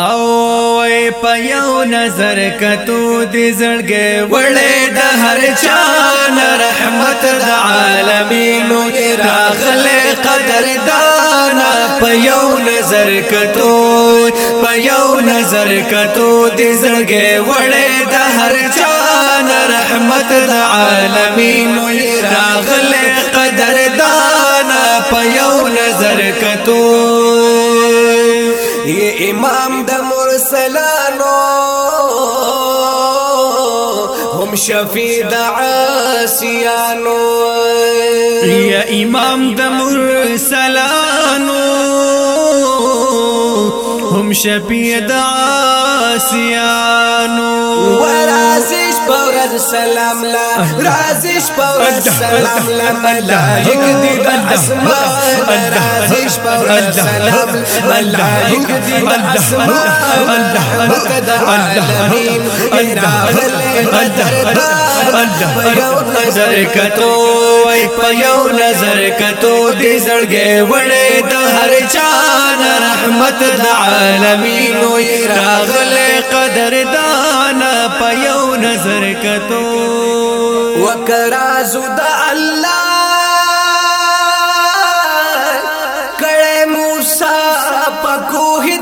او وای په یو نظر کتو دې زړګې وړې د هر چا رحمت د عالمینو راغله قدردان په یو نظر کتو په یو نظر کتو دې زړګې وړې د هر چا ای امام د مرسلانو هم شفیع د عاسیانو یا امام د مرسلانو هم شفیع د عاسیانو رازش پورز سلام لا رازش پورز سلام لا ملائک دی اسمان رازش پورز سلام ملائک دی اسمان مقدر عالمین انداغل دربار یو نظر کتو وای په یو نظر کتو دی زړګې وړې د هر چا رحمت د عالمین وای راغله قدر دا کرا سہ اللہ کرے موسا پکوہ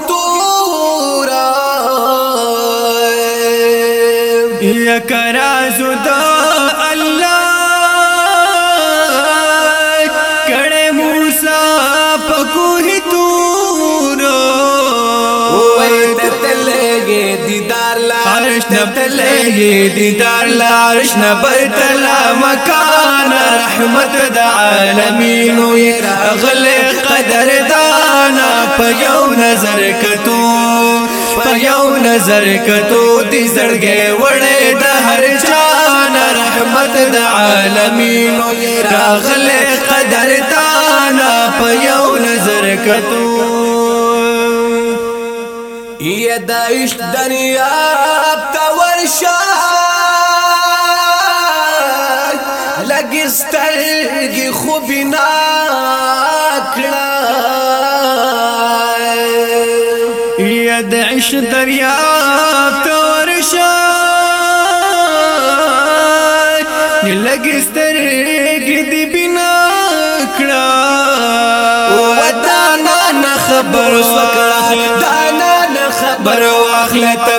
تھی اکرا جہ موسا پکوہ تور گے دیدا لارش نبتلهی دیدار لارش نبرتلا مکان رحمت دا عالمینو اغل قدر دانا پیو نظر کتو پیو نظر کتو دی زڑگے وڑے دا ہر چان رحمت دا عالمینو اغل قدر دانا پیو نظر کتو بیا د عشق دنیا په ورشا لګسترګي خوبینا کړه یا د عشق دریا په ورشا لګسترګي دی بنا کړه نه خبر وسکه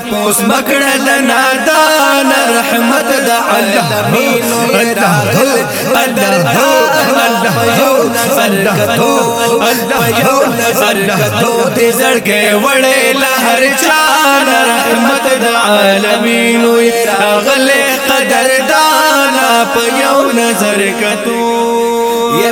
پوس مکړه د نادان رحمت د الله الله الله الله برکتو الله برکتو دې زړګې وړې لهر چان رحمت د عالمین اغله قدردان په یو نظر کتو یې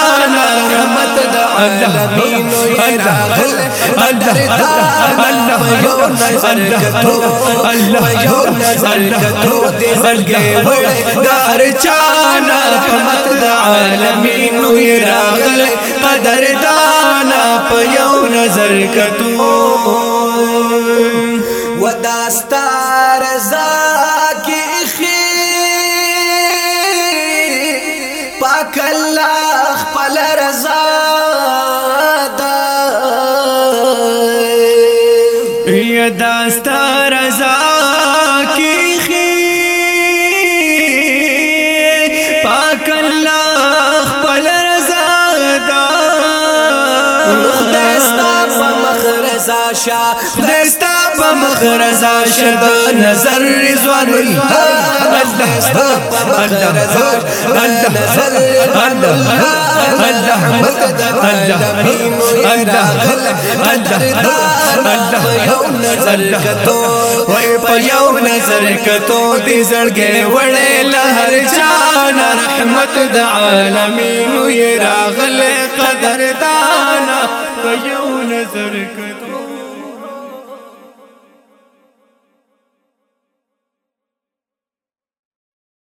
رحمت دا عالمین مت اللہ اللہ نظر کتو وداستا کلا خپل رضا دا یا داستا رضا کی خی پاک الله خپل رضا دا خداستا رضا شاه خدای ستا په مخ رضا شاه د نظر رضوان وي الله الله الله الله الله الله الله الله وای په یو نظر کتو دې زړګې وړې لهر جان رحمت د عالمین وي راغله قدردان mesa